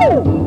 Oh!